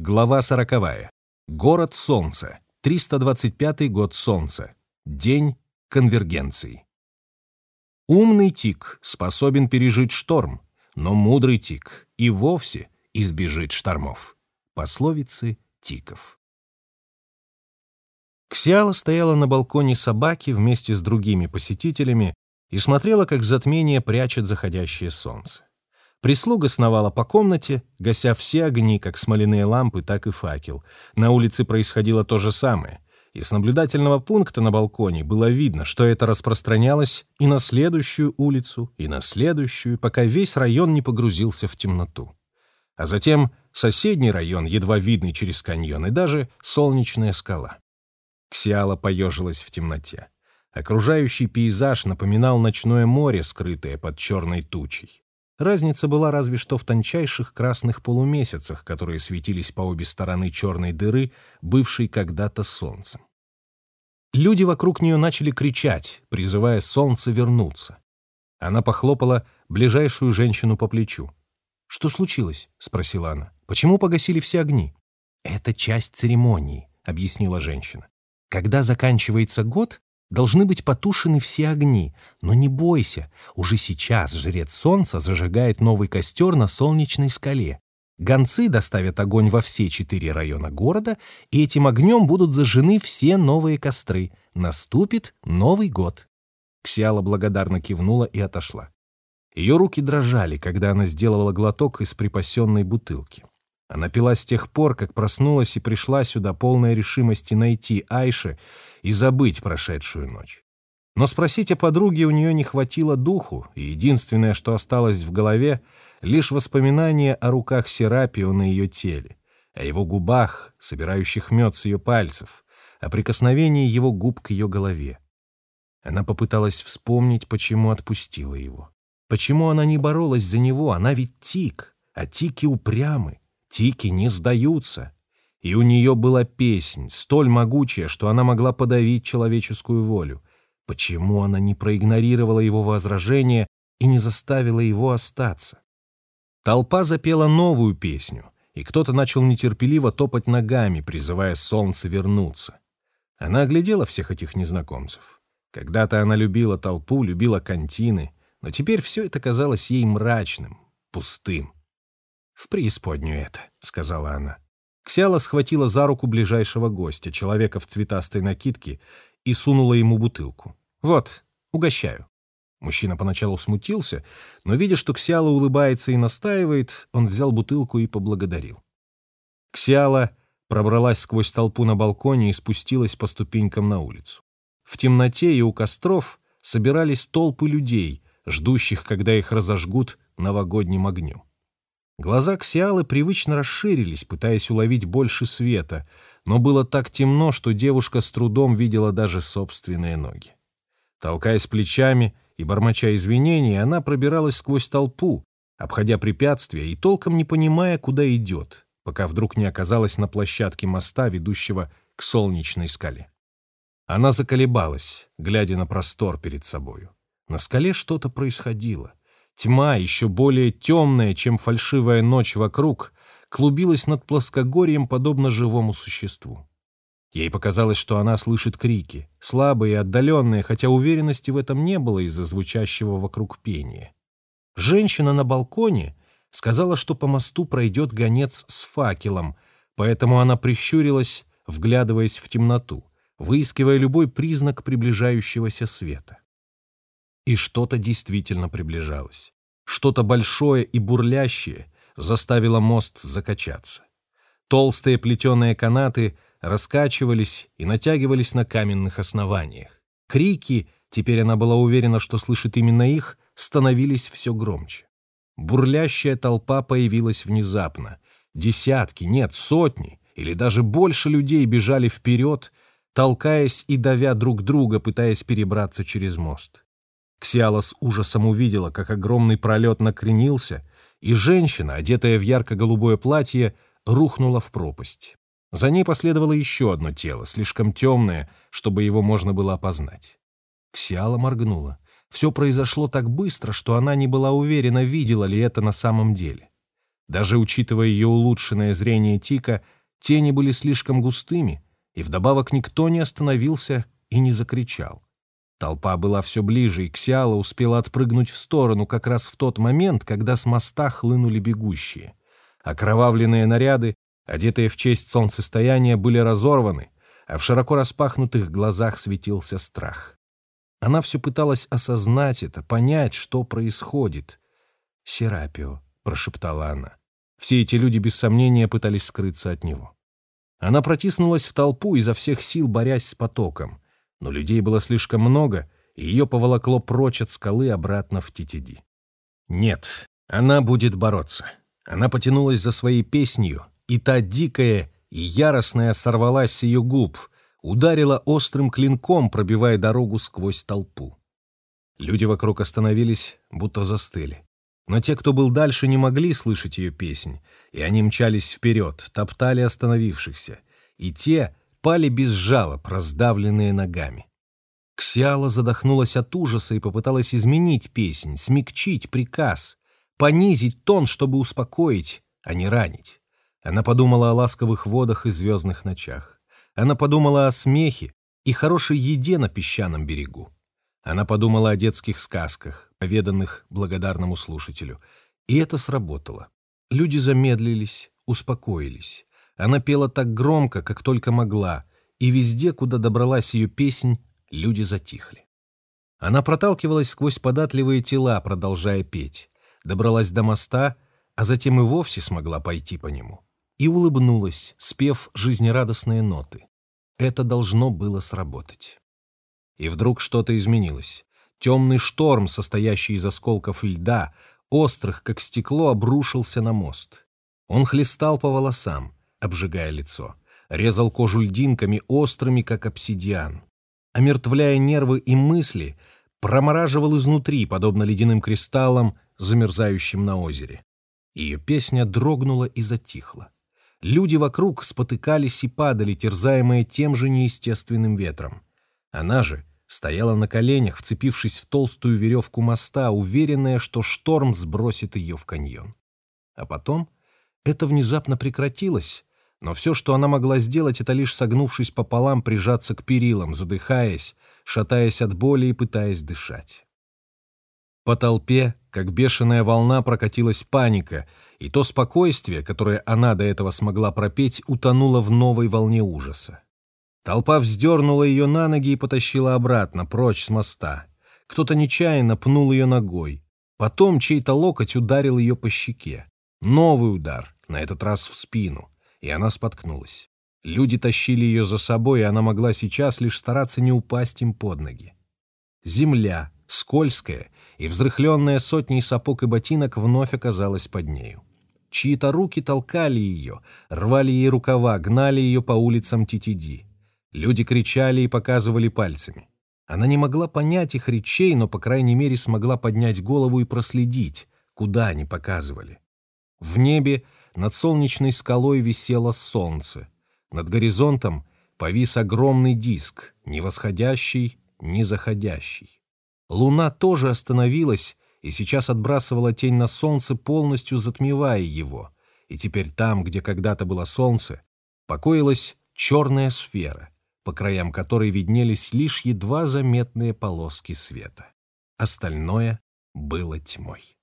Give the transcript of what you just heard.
Глава сороковая. Город Солнца. 325 год Солнца. День конвергенции. Умный тик способен пережить шторм, но мудрый тик и вовсе избежит штормов. Пословицы тиков. Ксиала стояла на балконе собаки вместе с другими посетителями и смотрела, как затмение прячет заходящее солнце. Прислуга сновала по комнате, гася все огни, как смоляные лампы, так и факел. На улице происходило то же самое. И с наблюдательного пункта на балконе было видно, что это распространялось и на следующую улицу, и на следующую, пока весь район не погрузился в темноту. А затем соседний район, едва видный через каньон, и даже солнечная скала. Ксиала поежилась в темноте. Окружающий пейзаж напоминал ночное море, скрытое под черной тучей. Разница была разве что в тончайших красных полумесяцах, которые светились по обе стороны черной дыры, бывшей когда-то солнцем. Люди вокруг нее начали кричать, призывая солнце вернуться. Она похлопала ближайшую женщину по плечу. «Что случилось?» — спросила она. «Почему погасили все огни?» «Это часть церемонии», — объяснила женщина. «Когда заканчивается год, Должны быть потушены все огни, но не бойся, уже сейчас жрец солнца зажигает новый костер на солнечной скале. Гонцы доставят огонь во все четыре района города, и этим огнем будут зажжены все новые костры. Наступит Новый год. Ксиала благодарно кивнула и отошла. Ее руки дрожали, когда она сделала глоток из припасенной бутылки. Она пила с тех пор, как проснулась и пришла сюда полная решимости найти Айши и забыть прошедшую ночь. Но спросить о подруге у нее не хватило духу, и единственное, что осталось в голове, лишь воспоминание о руках Серапио на ее теле, о его губах, собирающих мед с ее пальцев, о прикосновении его губ к ее голове. Она попыталась вспомнить, почему отпустила его. Почему она не боролась за него, она ведь тик, а тики упрямы. Тики не сдаются. И у нее была песнь, столь могучая, что она могла подавить человеческую волю. Почему она не проигнорировала его возражение и не заставила его остаться? Толпа запела новую песню, и кто-то начал нетерпеливо топать ногами, призывая солнце вернуться. Она оглядела всех этих незнакомцев. Когда-то она любила толпу, любила кантины, но теперь все это казалось ей мрачным, пустым. «В преисподнюю это», — сказала она. Ксяла схватила за руку ближайшего гостя, человека в цветастой накидке, и сунула ему бутылку. «Вот, угощаю». Мужчина поначалу смутился, но, видя, что Ксяла улыбается и настаивает, он взял бутылку и поблагодарил. Ксяла пробралась сквозь толпу на балконе и спустилась по ступенькам на улицу. В темноте и у костров собирались толпы людей, ждущих, когда их разожгут новогодним огнем. Глаза Ксиалы привычно расширились, пытаясь уловить больше света, но было так темно, что девушка с трудом видела даже собственные ноги. Толкаясь плечами и бормоча извинений, она пробиралась сквозь толпу, обходя препятствия и толком не понимая, куда идет, пока вдруг не оказалась на площадке моста, ведущего к солнечной скале. Она заколебалась, глядя на простор перед собою. На скале что-то происходило. Тьма, еще более темная, чем фальшивая ночь вокруг, клубилась над плоскогорьем, подобно живому существу. Ей показалось, что она слышит крики, слабые и отдаленные, хотя уверенности в этом не было из-за звучащего вокруг пения. Женщина на балконе сказала, что по мосту пройдет гонец с факелом, поэтому она прищурилась, вглядываясь в темноту, выискивая любой признак приближающегося света. И что-то действительно приближалось. Что-то большое и бурлящее заставило мост закачаться. Толстые плетеные канаты раскачивались и натягивались на каменных основаниях. Крики, теперь она была уверена, что слышит именно их, становились все громче. Бурлящая толпа появилась внезапно. Десятки, нет, сотни или даже больше людей бежали вперед, толкаясь и давя друг друга, пытаясь перебраться через мост. Ксиала с ужасом увидела, как огромный пролет накренился, и женщина, одетая в ярко-голубое платье, рухнула в пропасть. За ней последовало еще одно тело, слишком темное, чтобы его можно было опознать. Ксиала моргнула. Все произошло так быстро, что она не была уверена, видела ли это на самом деле. Даже учитывая ее улучшенное зрение Тика, тени были слишком густыми, и вдобавок никто не остановился и не закричал. Толпа была все ближе, и Ксиала успела отпрыгнуть в сторону как раз в тот момент, когда с моста хлынули бегущие. Окровавленные наряды, одетые в честь солнцестояния, были разорваны, а в широко распахнутых глазах светился страх. Она все пыталась осознать это, понять, что происходит. «Серапио», — прошептала она. Все эти люди без сомнения пытались скрыться от него. Она протиснулась в толпу, изо всех сил борясь с потоком — но людей было слишком много, и ее поволокло прочь от скалы обратно в Титиди. Нет, она будет бороться. Она потянулась за своей песнью, и та дикая и яростная сорвалась с ее губ, ударила острым клинком, пробивая дорогу сквозь толпу. Люди вокруг остановились, будто застыли. Но те, кто был дальше, не могли слышать ее песнь, и они мчались вперед, топтали остановившихся. И те, пали без жалоб, раздавленные ногами. Ксиала задохнулась от ужаса и попыталась изменить песнь, смягчить приказ, понизить тон, чтобы успокоить, а не ранить. Она подумала о ласковых водах и звездных ночах. Она подумала о смехе и хорошей еде на песчаном берегу. Она подумала о детских сказках, поведанных благодарному слушателю. И это сработало. Люди замедлились, успокоились. Она пела так громко, как только могла, и везде, куда добралась ее песнь, люди затихли. Она проталкивалась сквозь податливые тела, продолжая петь, добралась до моста, а затем и вовсе смогла пойти по нему. И улыбнулась, спев жизнерадостные ноты. Это должно было сработать. И вдруг что-то изменилось. Темный шторм, состоящий из осколков льда, острых, как стекло, обрушился на мост. Он хлестал по волосам, обжигая лицо, резал кожу льдинками, острыми, как обсидиан. Омертвляя нервы и мысли, промораживал изнутри, подобно ледяным кристаллам, замерзающим на озере. Ее песня дрогнула и затихла. Люди вокруг спотыкались и падали, терзаемые тем же неестественным ветром. Она же стояла на коленях, вцепившись в толстую веревку моста, уверенная, что шторм сбросит ее в каньон. А потом это внезапно прекратилось, но все, что она могла сделать, это лишь согнувшись пополам прижаться к перилам, задыхаясь, шатаясь от боли и пытаясь дышать. По толпе, как бешеная волна, прокатилась паника, и то спокойствие, которое она до этого смогла пропеть, утонуло в новой волне ужаса. Толпа вздернула ее на ноги и потащила обратно, прочь с моста. Кто-то нечаянно пнул ее ногой. Потом чей-то локоть ударил ее по щеке. Новый удар, на этот раз в спину и она споткнулась. Люди тащили ее за собой, и она могла сейчас лишь стараться не упасть им под ноги. Земля, скользкая и взрыхленная сотней сапог и ботинок, вновь оказалась под нею. Чьи-то руки толкали ее, рвали ей рукава, гнали ее по улицам Титиди. Люди кричали и показывали пальцами. Она не могла понять их речей, но, по крайней мере, смогла поднять голову и проследить, куда они показывали. В небе над солнечной скалой висело солнце. Над горизонтом повис огромный диск, ни восходящий, ни заходящий. Луна тоже остановилась и сейчас отбрасывала тень на солнце, полностью затмевая его. И теперь там, где когда-то было солнце, покоилась черная сфера, по краям которой виднелись лишь едва заметные полоски света. Остальное было тьмой.